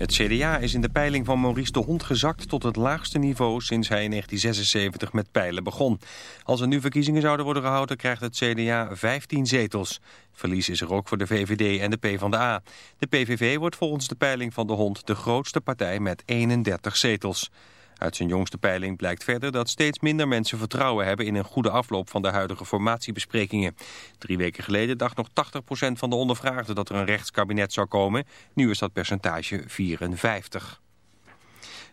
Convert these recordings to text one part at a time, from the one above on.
Het CDA is in de peiling van Maurice de Hond gezakt tot het laagste niveau sinds hij in 1976 met peilen begon. Als er nu verkiezingen zouden worden gehouden krijgt het CDA 15 zetels. Verlies is er ook voor de VVD en de PvdA. De PVV wordt volgens de peiling van de Hond de grootste partij met 31 zetels. Uit zijn jongste peiling blijkt verder dat steeds minder mensen vertrouwen hebben in een goede afloop van de huidige formatiebesprekingen. Drie weken geleden dacht nog 80% van de ondervraagden dat er een rechtskabinet zou komen. Nu is dat percentage 54.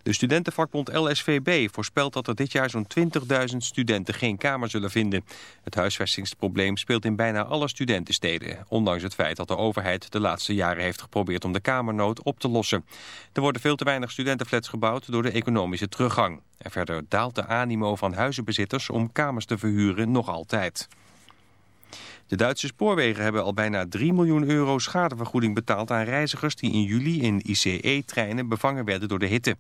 De studentenvakbond LSVB voorspelt dat er dit jaar zo'n 20.000 studenten geen kamer zullen vinden. Het huisvestingsprobleem speelt in bijna alle studentensteden, ondanks het feit dat de overheid de laatste jaren heeft geprobeerd om de kamernood op te lossen. Er worden veel te weinig studentenflats gebouwd door de economische teruggang. En verder daalt de animo van huizenbezitters om kamers te verhuren nog altijd. De Duitse spoorwegen hebben al bijna 3 miljoen euro schadevergoeding betaald aan reizigers die in juli in ICE-treinen bevangen werden door de hitte.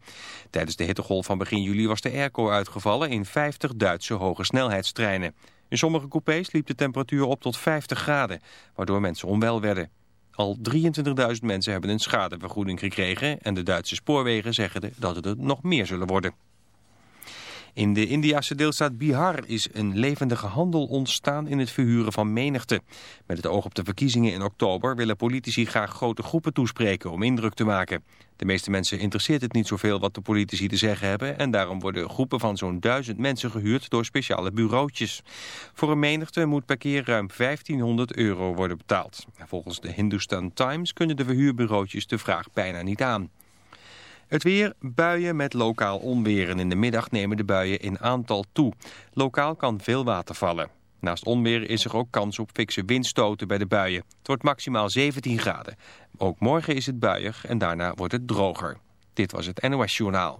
Tijdens de hittegolf van begin juli was de airco uitgevallen in 50 Duitse hoge snelheidstreinen. In sommige coupés liep de temperatuur op tot 50 graden, waardoor mensen onwel werden. Al 23.000 mensen hebben een schadevergoeding gekregen en de Duitse spoorwegen zeggen dat het er nog meer zullen worden. In de Indiase deelstaat Bihar is een levendige handel ontstaan in het verhuren van menigte. Met het oog op de verkiezingen in oktober willen politici graag grote groepen toespreken om indruk te maken. De meeste mensen interesseert het niet zoveel wat de politici te zeggen hebben... en daarom worden groepen van zo'n duizend mensen gehuurd door speciale bureautjes. Voor een menigte moet per keer ruim 1500 euro worden betaald. Volgens de Hindustan Times kunnen de verhuurbureautjes de vraag bijna niet aan. Het weer, buien met lokaal onweer en in de middag nemen de buien in aantal toe. Lokaal kan veel water vallen. Naast onweer is er ook kans op fikse windstoten bij de buien. Het wordt maximaal 17 graden. Ook morgen is het buiig en daarna wordt het droger. Dit was het NOS Journaal.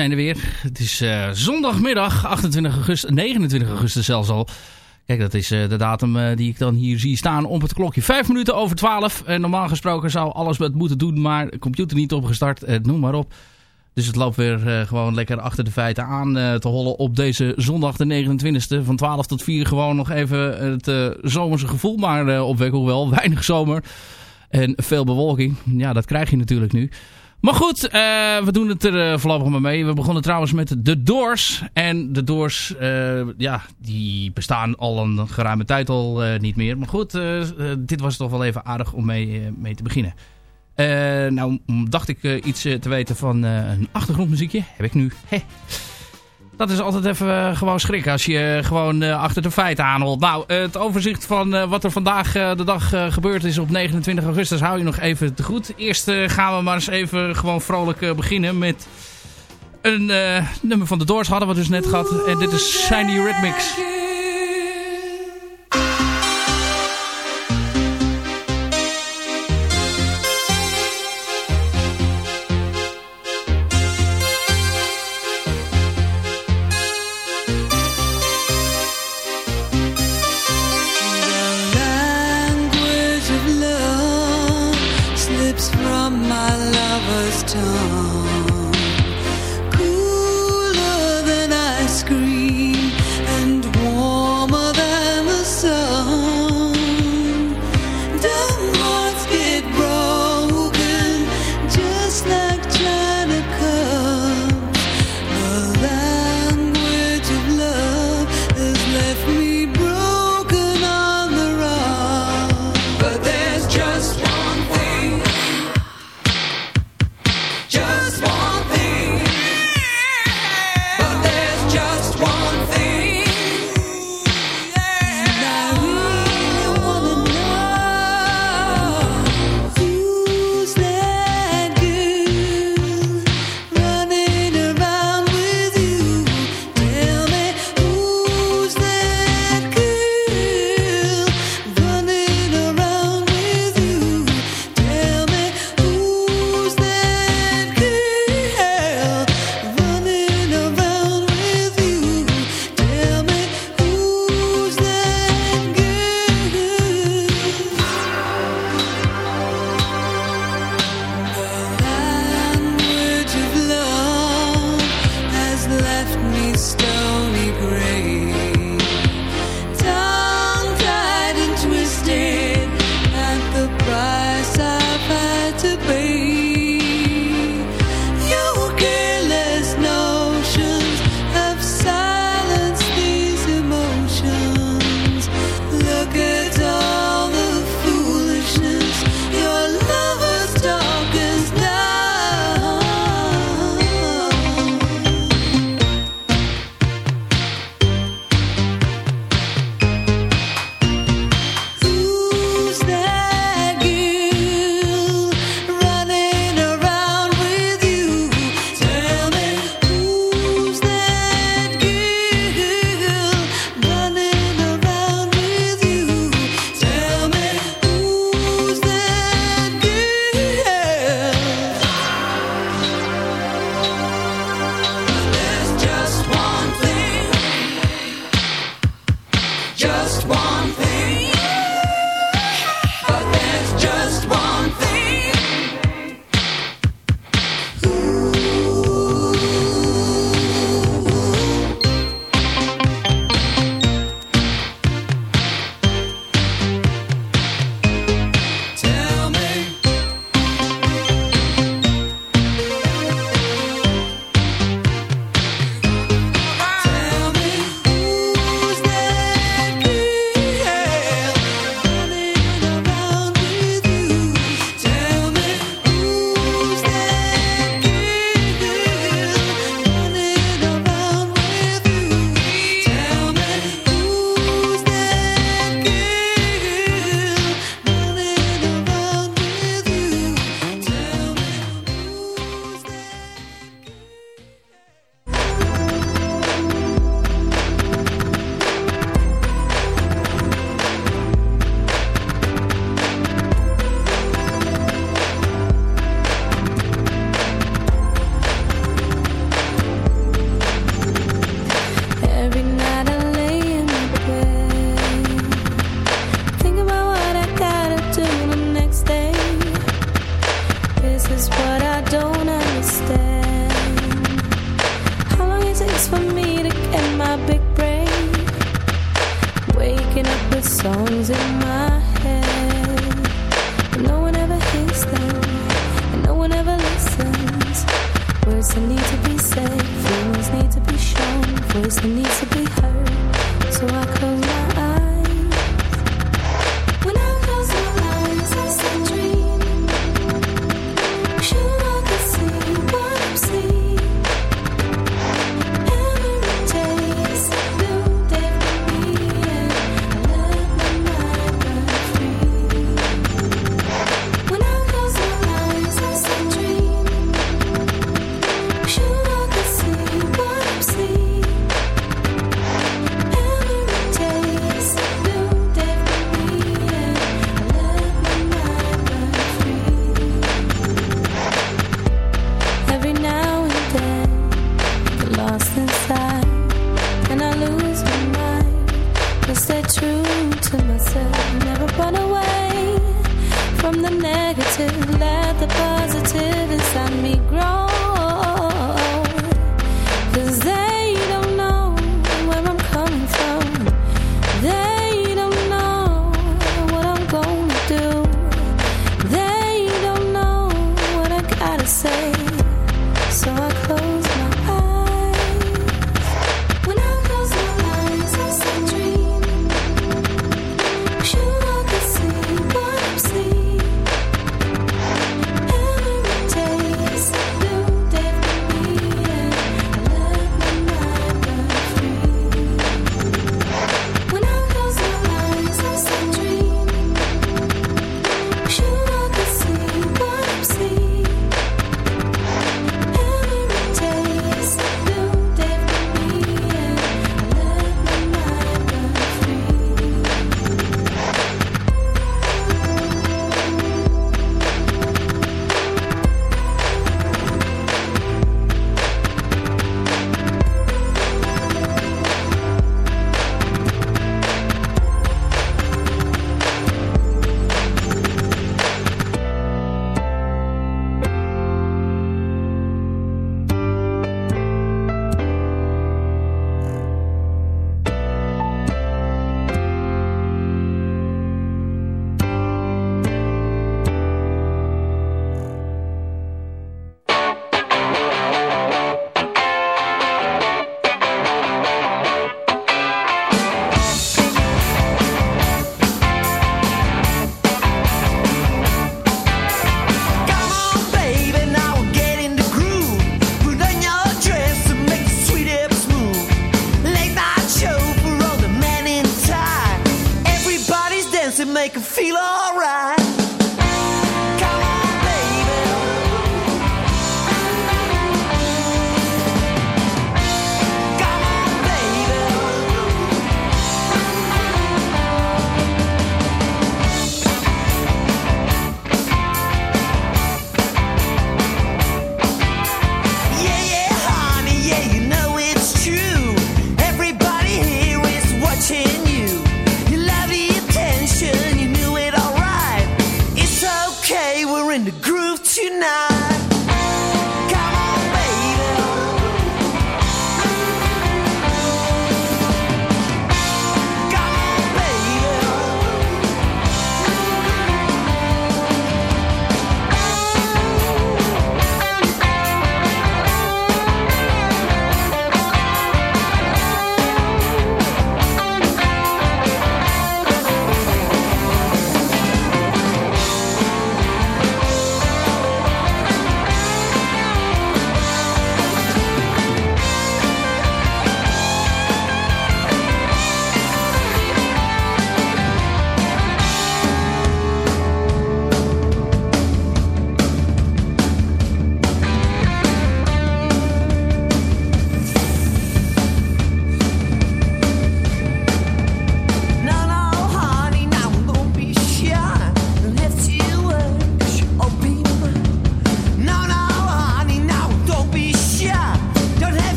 Zijn er weer. Het is uh, zondagmiddag, 28 augustus, 29 augustus zelfs al. Kijk, dat is uh, de datum uh, die ik dan hier zie staan op het klokje. Vijf minuten over twaalf. Normaal gesproken zou alles met moeten doen, maar computer niet opgestart. noem maar op. Dus het loopt weer gewoon lekker achter de feiten aan te hollen op deze zondag de 29e. Van 12 tot 4 gewoon nog even het zomerse gevoel maar opwekken. Hoewel, weinig zomer en veel bewolking. Ja, dat krijg je natuurlijk nu. Maar goed, uh, we doen het er uh, voorlopig maar mee. We begonnen trouwens met de Doors. En de Doors, uh, ja, die bestaan al een geruime tijd al niet meer. Maar goed, dit was toch wel even aardig om mee, mee te beginnen. nou, dacht ik iets te weten van een achtergrondmuziekje. Heb ik nu. Dat is altijd even uh, gewoon schrik als je uh, gewoon uh, achter de feiten aanholt. Nou, het overzicht van wat er vandaag de dag gebeurd is op 29 augustus hou je nog even te goed. Eerst gaan we maar eens even gewoon vrolijk beginnen met een nummer van de Doors hadden we dus net gehad. En dit is Shiny Rhythmics.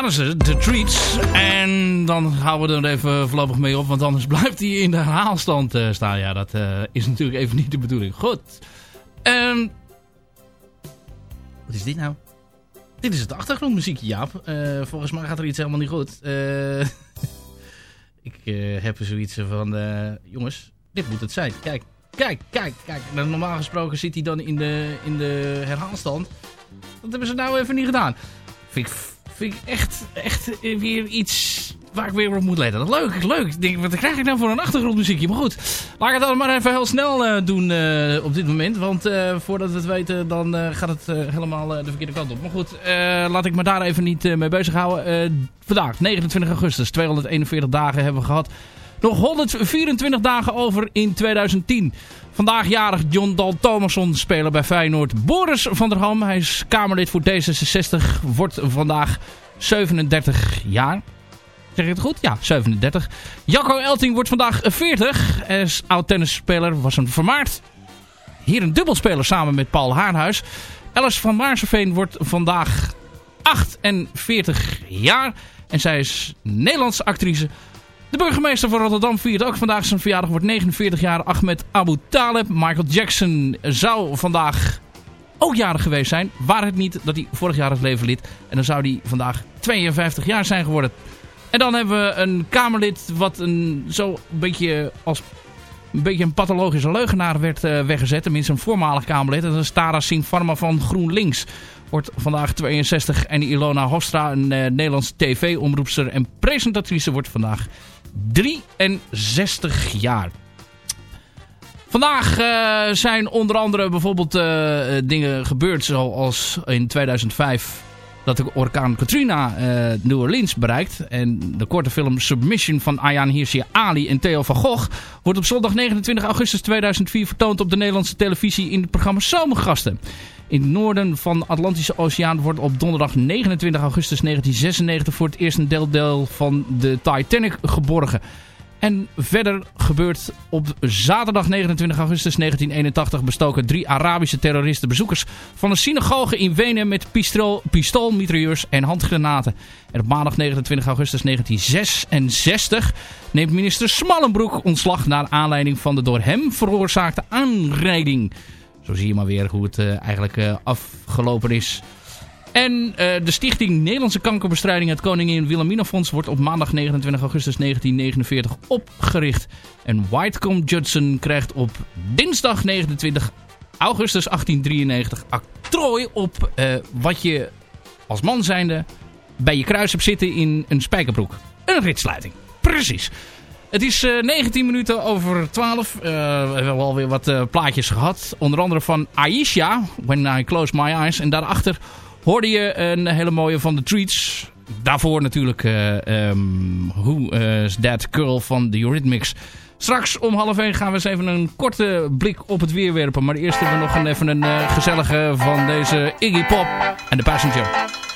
Waren ze, de Treats. En dan houden we er even voorlopig mee op, want anders blijft hij in de herhaalstand eh, staan. Ja, dat eh, is natuurlijk even niet de bedoeling. Goed. Ehm, wat is dit nou? Dit is het achtergrondmuziekje, Jaap. Eh, volgens mij gaat er iets helemaal niet goed. Ik heb er zoiets van... jongens, dit moet het zijn. Kijk, kijk, kijk, kijk. Nou, normaal gesproken zit hij dan in de, in de herhaalstand. Dat hebben ze nou even niet gedaan. Vind ik, vind ik echt, echt weer iets waar ik weer op moet letten. Leuk, leuk. Denk, wat krijg ik nou voor een achtergrondmuziekje? Maar goed, laat ik het dan maar even heel snel eh, doen eh, op dit moment. Want eh, voordat we het weten, dan gaat het helemaal de verkeerde kant op. Maar goed, laat ik me daar even niet mee bezighouden. Vandaag, 29 augustus, 241 dagen hebben we gehad. Nog 124 dagen over in 2010. Vandaag jarig John Dal Thomasson, speler bij Feyenoord. Boris van der Ham, hij is Kamerlid voor D66, wordt vandaag 37 jaar. Zeg ik het goed? Ja, 37. Jacco Elting wordt vandaag 40. Hij is oud tennisspeler, was een vermaard hier een dubbelspeler samen met Paul Haarhuis. Alice van Maarseveen wordt vandaag 48 jaar. En zij is Nederlandse actrice. De burgemeester van Rotterdam viert ook vandaag zijn verjaardag. Wordt 49 jaar. Ahmed Abu Taleb. Michael Jackson zou vandaag ook jarig geweest zijn. Waar het niet dat hij vorig jaar het leven liet. En dan zou hij vandaag 52 jaar zijn geworden. En dan hebben we een Kamerlid wat een, zo een beetje als een beetje een pathologische leugenaar werd eh, weggezet. Tenminste een voormalig Kamerlid. Dat is Tara Singh Pharma van GroenLinks. Wordt vandaag 62. En Ilona Hofstra, een eh, Nederlandse tv-omroepster en presentatrice, wordt vandaag 63 jaar. Vandaag eh, zijn onder andere bijvoorbeeld eh, dingen gebeurd zoals in 2005 dat de orkaan Katrina eh, New Orleans bereikt. En de korte film Submission van Ayaan Hirsi Ali en Theo van Gogh wordt op zondag 29 augustus 2004 vertoond op de Nederlandse televisie in het programma Zomergasten. In het noorden van de Atlantische Oceaan wordt op donderdag 29 augustus 1996 voor het eerst een deel, deel van de Titanic geborgen. En verder gebeurt op zaterdag 29 augustus 1981 bestoken drie Arabische terroristen bezoekers van een synagoge in Wenen met pistool, pistoolmitrailleurs en handgranaten. En op maandag 29 augustus 1966 neemt minister Smallenbroek ontslag naar aanleiding van de door hem veroorzaakte aanrijding. Zo zie je maar weer hoe het eh, eigenlijk eh, afgelopen is. En eh, de stichting Nederlandse Kankerbestrijding het Koningin Wilhelmina Fonds wordt op maandag 29 augustus 1949 opgericht. En Whitecomb Judson krijgt op dinsdag 29 augustus 1893 octrooi op eh, wat je als man zijnde bij je kruis hebt zitten in een spijkerbroek. Een ritsluiting. Precies. Het is eh, 19 minuten over 12. Eh, we hebben alweer wat eh, plaatjes gehad. Onder andere van Aisha, When I Close My Eyes. En daarachter hoorde je een hele mooie van de Treats. Daarvoor natuurlijk eh, ehm, Who is That Girl van The Eurythmics. Straks om half 1 gaan we eens even een korte blik op het weer werpen. Maar eerst hebben we nog even een eh, gezellige van deze Iggy Pop en The Passenger.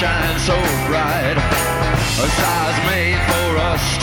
Shine so bright. A stars made for us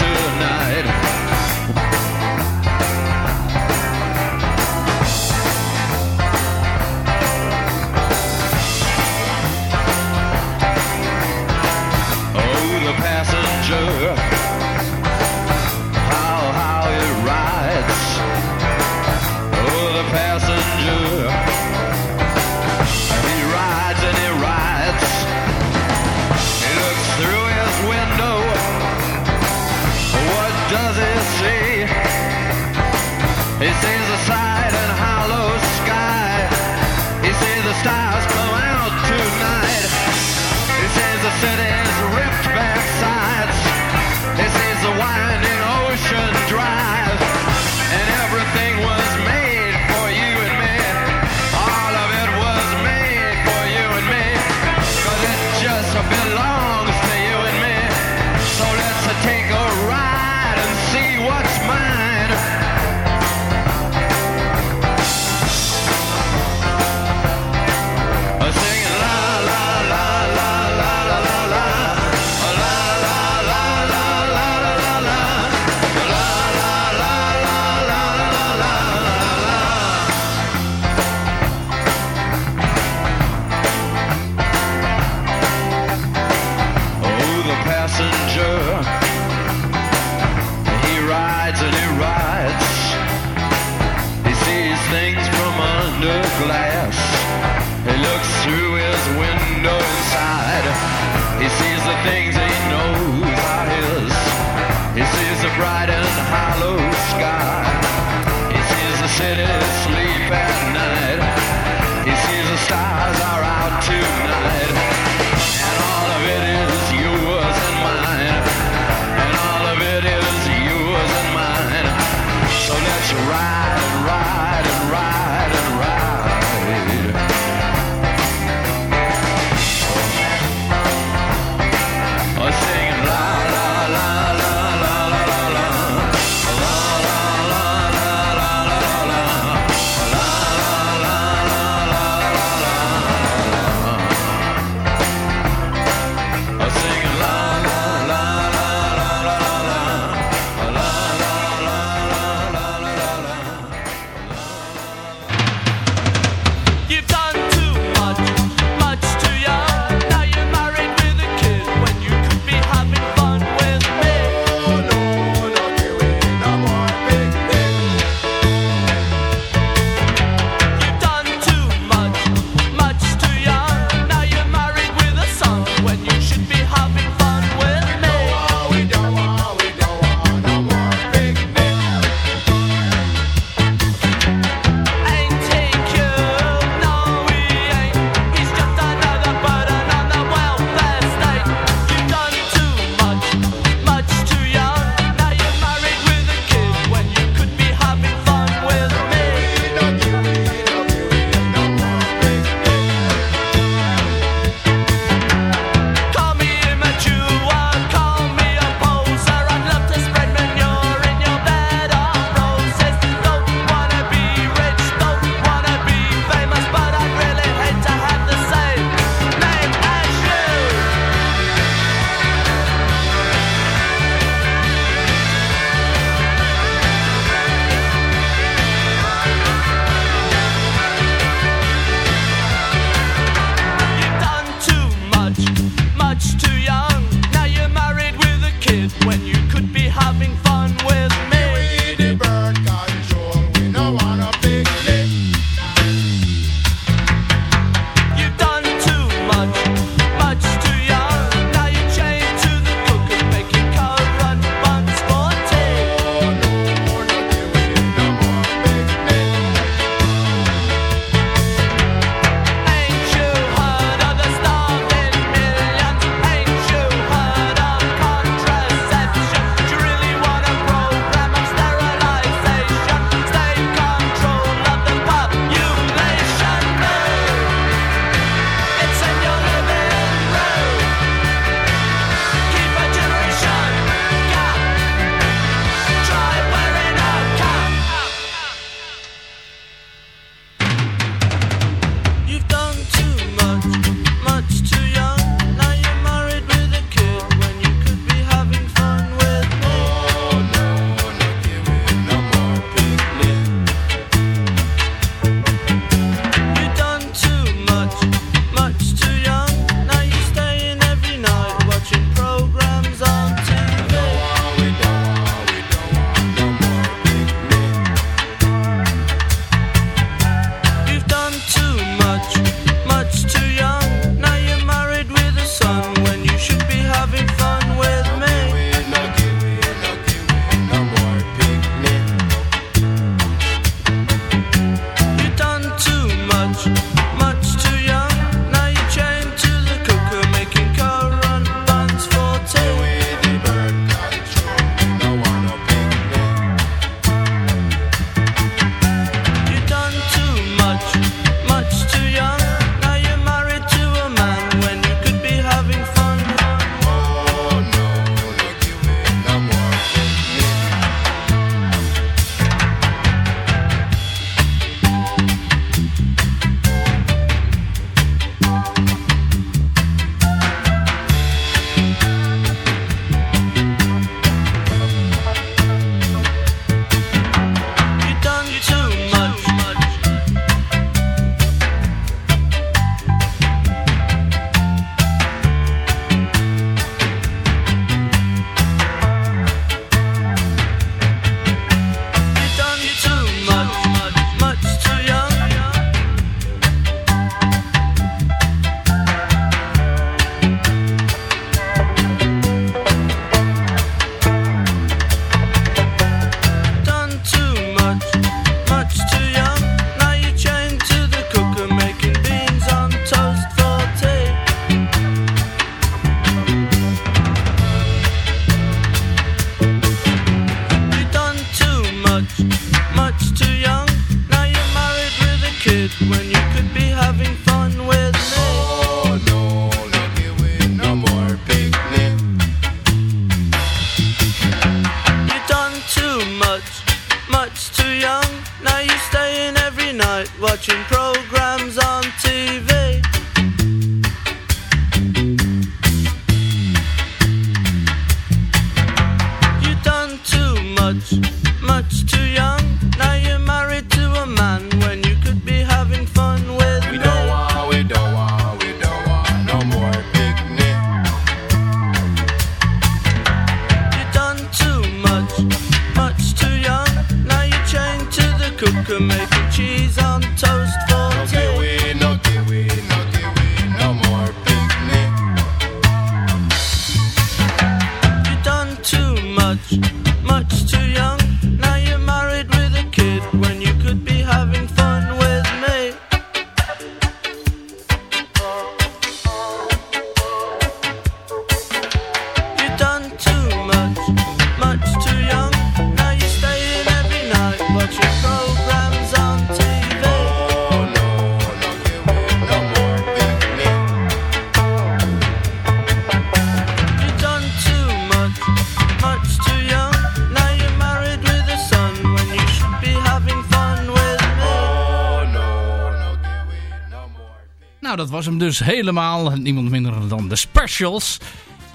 dat was hem dus helemaal. Niemand minder dan de specials.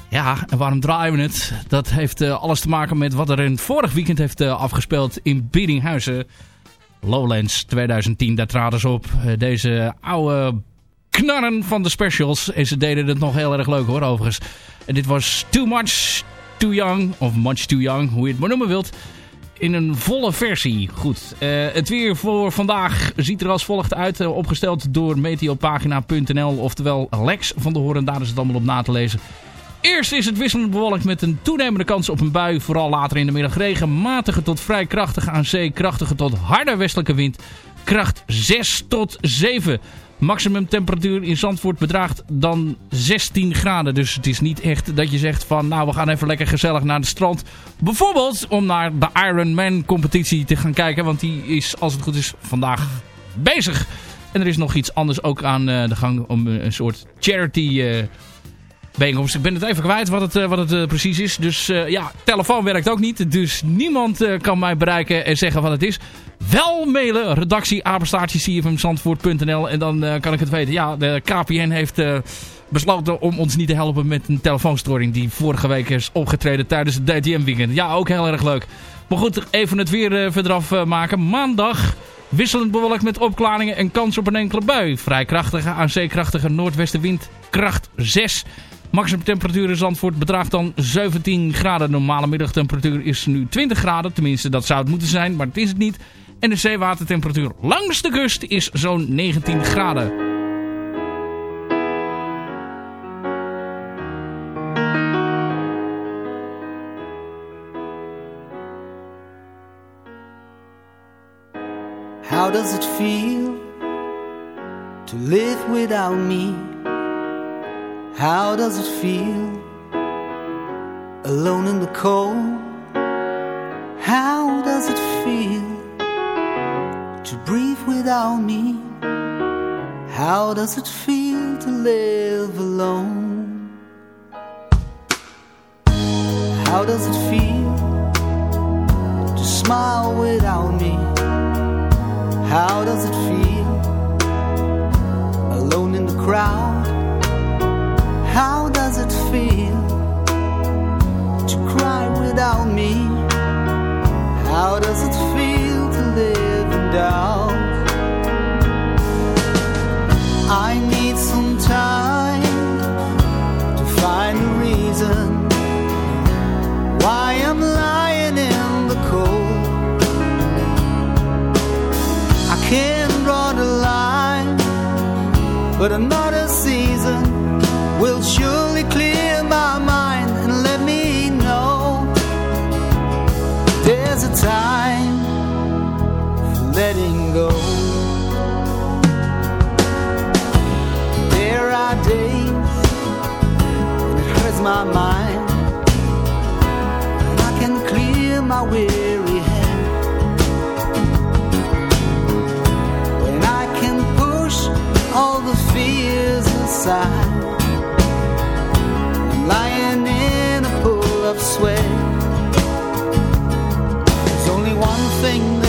Ja, en waarom draaien we het? Dat heeft eh, alles te maken met wat er in het vorig weekend heeft eh, afgespeeld in Biddinghuizen. Lowlands 2010, daar traden ze op. Eh, deze oude knarren van de specials. En ze deden het nog heel erg leuk hoor, overigens. En dit was Too Much Too Young, of Much Too Young, hoe je het maar noemen wilt. In een volle versie. Goed. Eh, het weer voor vandaag ziet er als volgt uit. eh, opgesteld door meteopagina.nl. Oftewel Lex van de Horen. Daar is het allemaal op na te lezen. Eerst is het wisselend bewolkt met een toenemende kans op een bui. Vooral later in de middag regen. Matige tot vrij krachtige aan zee. Krachtige tot harde westelijke wind. Kracht 6 tot 7. Maximum temperatuur in Zandvoort bedraagt dan 16 graden. Dus het is niet echt dat je zegt van nou we gaan even lekker gezellig naar het strand. Bijvoorbeeld om naar de Ironman competitie te gaan kijken. Want die is als het goed is vandaag bezig. En er is nog iets anders ook aan eh, de gang om eh, een soort charity eh, bijeenkomst. Ik ben het even kwijt wat het, wat het precies is. Dus ja, telefoon werkt ook niet. Dus niemand kan mij bereiken en zeggen wat het is. Wel mailen, redactie cfmzandvoort.nl en dan eh, kan ik het weten. Ja, de KPN heeft eh, besloten om ons niet te helpen met een telefoonstoring die vorige week is opgetreden tijdens het DTM-weekend. Ja, ook heel erg leuk. Maar goed, even het weer eh, verder af eh, maken. Maandag wisselend bewolkt met opklaringen en kans op een enkele bui. Vrij krachtige, aan zeekrachtige noordwestenwind, kracht 6. Maximum temperatuur in Zandvoort bedraagt dan 17 graden. Normale middagtemperatuur is nu 20 graden. Tenminste, dat zou het moeten zijn, maar het is het niet. En de zeewatertemperatuur langs de kust is zo'n 19 graden. How does it feel to live without me? How does it feel alone in the cold? How without me? How does it feel to live alone? How does it feel to smile without me? How does it feel alone in the crowd? How does it feel to cry without me? How does it feel to live in doubt? But another fears aside. I'm lying in a pool of sweat. There's only one thing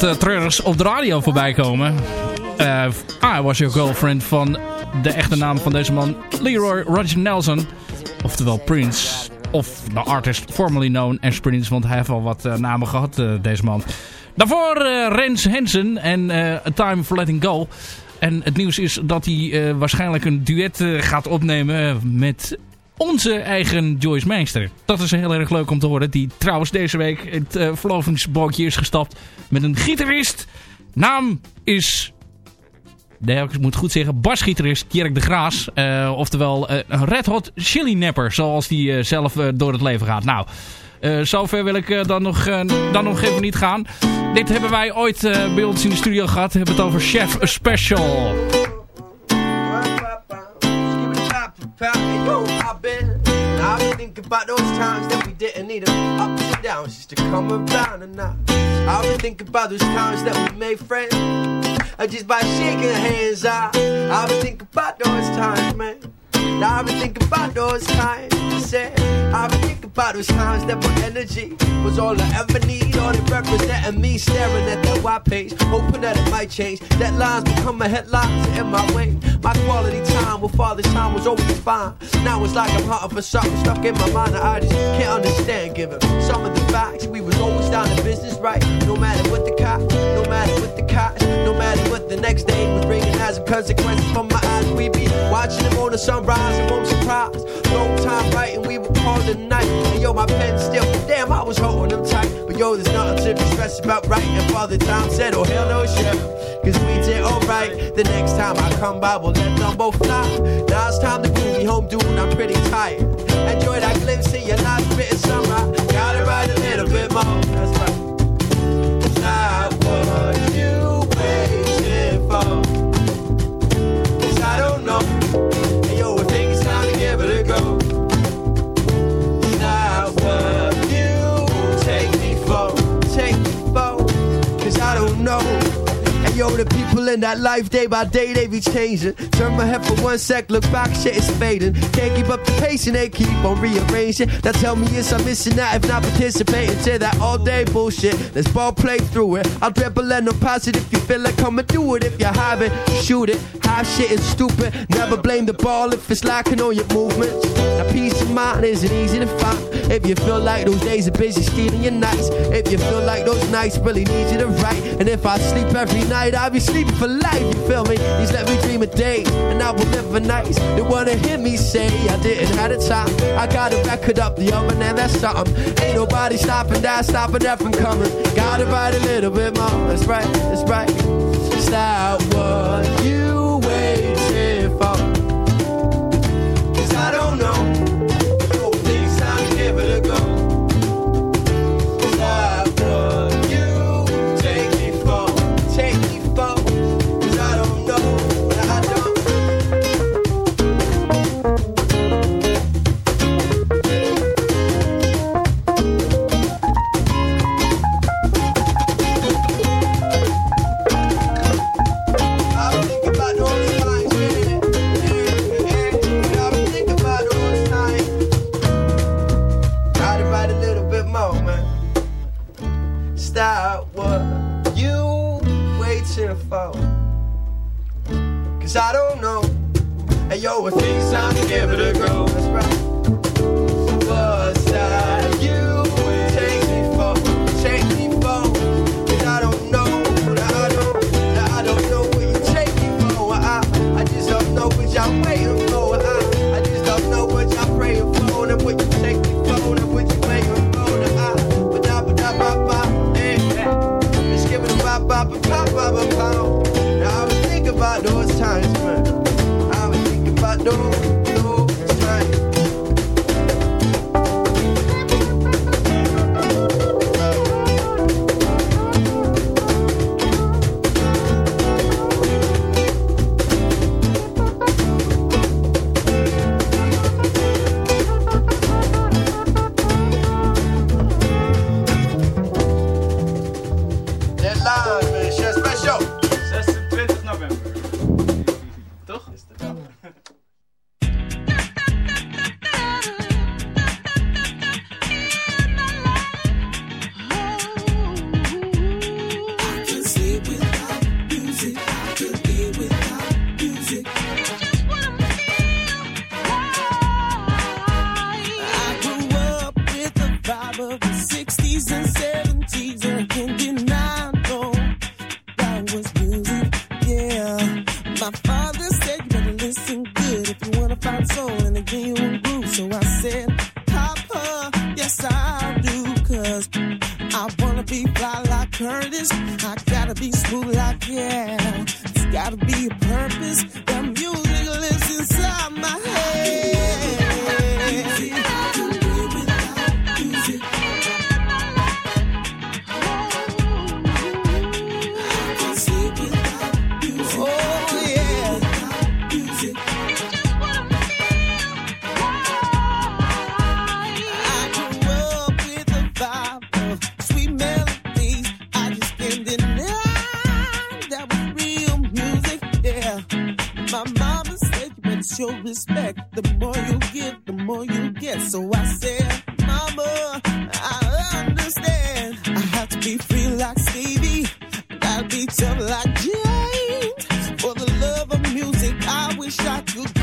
wat eh, op de radio voorbij komen. Eh I Was Your Girlfriend van de echte naam van deze man Leroy Roger Nelson. Oftewel Prince. Of de artist formerly known as Prince. Want hij heeft al wat eh, namen gehad, eh, deze man. Daarvoor Rens Hansen en A Time for Letting Go. En het nieuws is dat hij waarschijnlijk een duet gaat opnemen met onze eigen Joyce Meester. Dat is heel erg leuk om te horen. Die trouwens deze week het eh verlovingsbootje is gestapt met een gitarist. Naam is... Nee, ik moet goed zeggen. Basgitarist Tjerk de Graas. Eh, oftewel eh, een Red Hot Chili Napper. Zoals die zelf door het leven gaat. Nou, zover wil ik dan, nog, dan nog even niet gaan. Dit hebben wij ooit bij ons in de studio gehad. We hebben het over Chef Special. I've been, I've been thinking about those times that we didn't need them ups and downs just to come around and now. I've been thinking about those times that we made friends, just by shaking hands. I, I was thinking about those times, man. Now I've been thinking about those times. Said, I've been thinking about those times that my energy was all I ever need. All it representing me staring at that white page, hoping that it might change. That lines become my headlines in my way. My quality time with father's time was always fine. Now it's like I'm hunting for something stuck in my mind that I just can't understand. Given some of the facts, we was always down to business, right? No matter what the cop, no matter what the cops, no matter what the next day was bringing as a consequence from my eyes. We be watching them on the sunrise and won't surprise. Long time writing, we would call it night. And yo, my pen still, damn, I was holding them tight. But yo, there's nothing to be stressed about writing. Father Time said, oh hell no, chef. Cause we did alright. The next time I come by, we'll let them both fly. Now it's time to move me home, dude. I'm pretty tired. Enjoy that glimpse of your nice written sunrise. Gotta write a little bit more. The people in that life day by day, they be changing. Turn my head for one sec, look back, shit is fading. Can't keep up the pace and they keep on rearranging. Now tell me, is I'm missing out if not participating to that all day bullshit? Let's ball play through it. I'll dribble and no it if you feel like and do it. If you have it, shoot it. High shit is stupid. Never blame the ball if it's lacking on your movements. Now peace of mind isn't easy to find. If you feel like those days are busy stealing your nights. If you feel like those nights really need you to write. And if I sleep every night, I'll be sleeping for life. You feel me? These let me dream a day, and I will live a nights. They wanna hear me say I didn't have the time. I got a record up the oven, and that's something. Ain't nobody stopping that, stopping that from coming. Gotta write a little bit more. That's right, that's right. Stop what give it a go. Just can't deny that was real music. Yeah, my your respect. The more you give, the more you get. So I said, Mama, I understand. I have to be free like Stevie. Gotta be tough like James. For the love of music, I wish I could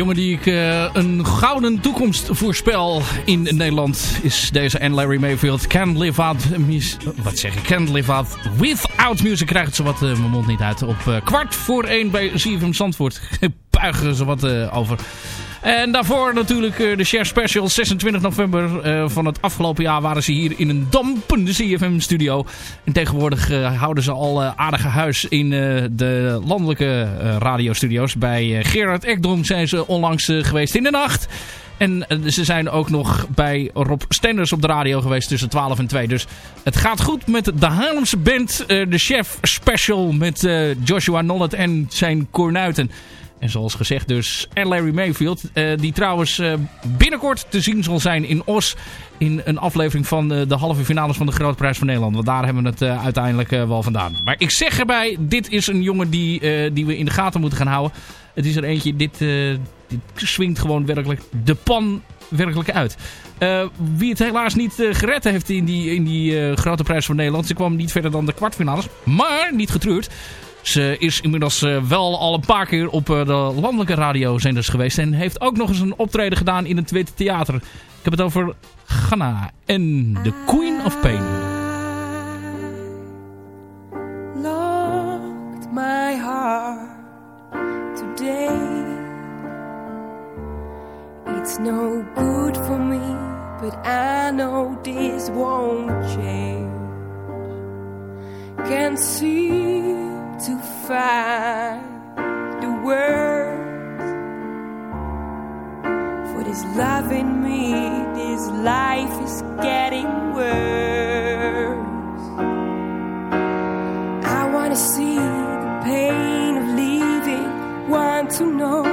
jongen die ik eh, een gouden toekomst voorspel in Nederland is deze Anne Larry Mayfield. Can't live out, wat zeg ik, can't live out without music. Krijgt zo wat eh, mijn mond niet uit. Op eh, kwart voor één bij CFM Zandvoort buigen ze wat over. En daarvoor natuurlijk eh, de Share Special 26 november eh, van het afgelopen jaar waren ze hier in een dampende CFM studio. En tegenwoordig eh, houden ze al aardige huis in de landelijke radiostudio's. Bij Gerard Ekdom zijn ze onlangs geweest in de nacht. En ze zijn ook nog bij Rob Stenders op de radio geweest tussen 12 en 2. Dus het gaat goed met de Haarlemse band. de Chef Special met Joshua Nollet en zijn kornuiten. En zoals gezegd dus en Larry Mayfield. eh, die trouwens eh, binnenkort te zien zal zijn in Os. In een aflevering van eh, de halve finales van de Grote Prijs van Nederland. Want daar hebben we het uiteindelijk wel vandaan. Maar ik zeg erbij, dit is een jongen die, die we in de gaten moeten gaan houden. Het is er eentje, dit, dit swingt gewoon werkelijk de pan werkelijk uit. Wie het helaas niet eh, gered heeft in die, in die Grote Prijs van Nederland. Ze kwam niet verder dan de kwartfinales. Maar niet getreurd. Ze is inmiddels eh, wel al een paar keer op eh, de landelijke radiozenders geweest. En heeft ook nog eens een optreden gedaan in het Tweede Theater. Ik heb het over Ghana en The Queen of Pain. my heart today. It's no good for me, but I know this won't change. Can't seem to find the words for this love in me. This life is getting worse. I wanna see the pain of leaving. Want to know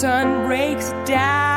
sun breaks down.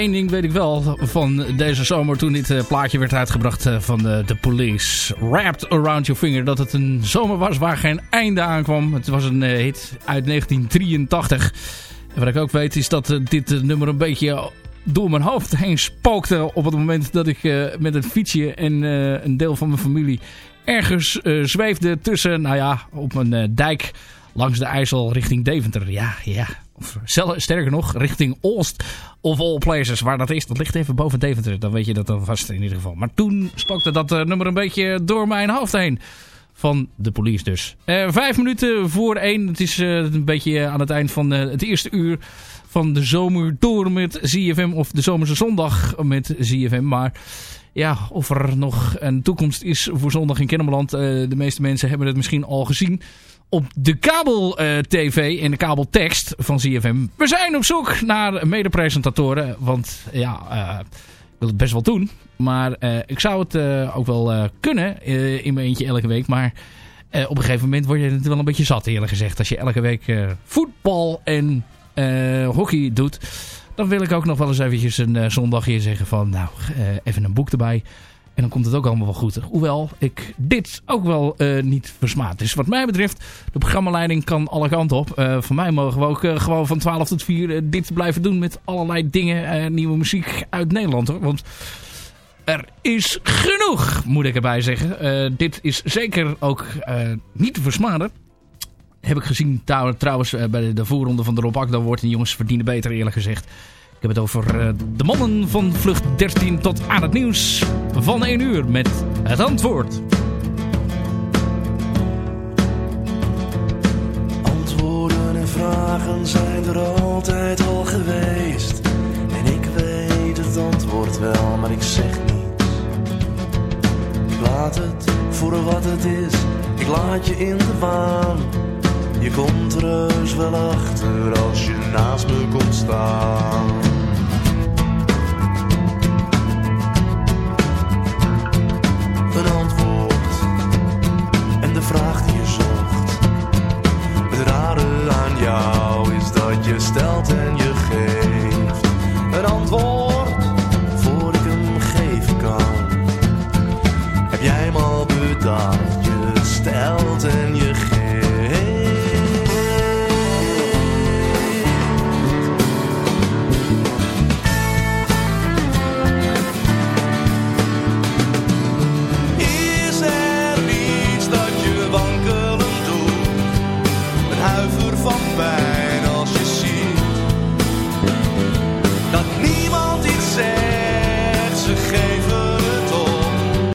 Één ding weet ik wel van deze zomer toen dit eh, plaatje werd uitgebracht eh, van de, de Police. Wrapped Around Your Finger. Dat het een zomer was waar geen einde aan kwam. Het was een eh, hit uit 1983. En wat ik ook weet is dat dit nummer een beetje door mijn hoofd heen spookte op het moment dat ik met het fietsje en een deel van mijn familie ergens zweefde tussen, nou ja, op een dijk langs de IJssel richting Deventer. Ja, ja. Of sterker nog, richting Oost of all places. Waar dat is, dat ligt even boven Deventer. Dan weet je dat dan vast in ieder geval. Maar toen spookte dat eh, nummer een beetje door mijn hoofd heen. Van de police dus. Eh, vijf minuten voor één. Het is eh, een beetje aan het eind van het eerste uur van de zomer door met ZFM. Of de zomerse zondag met ZFM. Maar ja, of er nog een toekomst is voor zondag in Kennemerland. de meeste mensen hebben het misschien al gezien op de kabel-tv en de kabeltekst van ZFM. We zijn op zoek naar mede-presentatoren. Want ja, eh, ik wil het best wel doen. Maar eh, ik zou het eh, ook wel eh, kunnen eh, in mijn eentje elke week. Maar eh, op een gegeven moment word je het wel een beetje zat eerlijk gezegd. Als je elke week eh, voetbal en eh, hockey doet. Dan wil ik ook nog wel eens eventjes een eh, zondagje zeggen van... Nou, eh, even een boek erbij. En dan komt het ook allemaal wel goed. Hoewel ik dit ook wel eh, niet versmaad. Dus wat mij betreft, de programmaleiding kan alle kanten op. Eh voor mij mogen we ook eh, gewoon van 12 tot 4 eh, dit blijven doen met allerlei dingen. nieuwe muziek uit Nederland hoor. Want er is genoeg, moet ik erbij zeggen. Dit is zeker ook niet te versmaden. Heb ik gezien trouw- trouwens bij de, de voorronde van de Rob Akda wordt. En jongens verdienen beter eerlijk gezegd. Ik heb het over eh, de mannen van vlucht 13 tot aan het nieuws van 1 uur met het antwoord. Antwoorden en vragen zijn er altijd al geweest. En ik weet het antwoord wel, maar ik zeg niets. Ik laat het voor wat het is, ik laat je in de waan. Je komt er wel achter als je naast me komt staan. Een antwoord en de vraag die je zocht. Het rare aan jou is dat je stelt.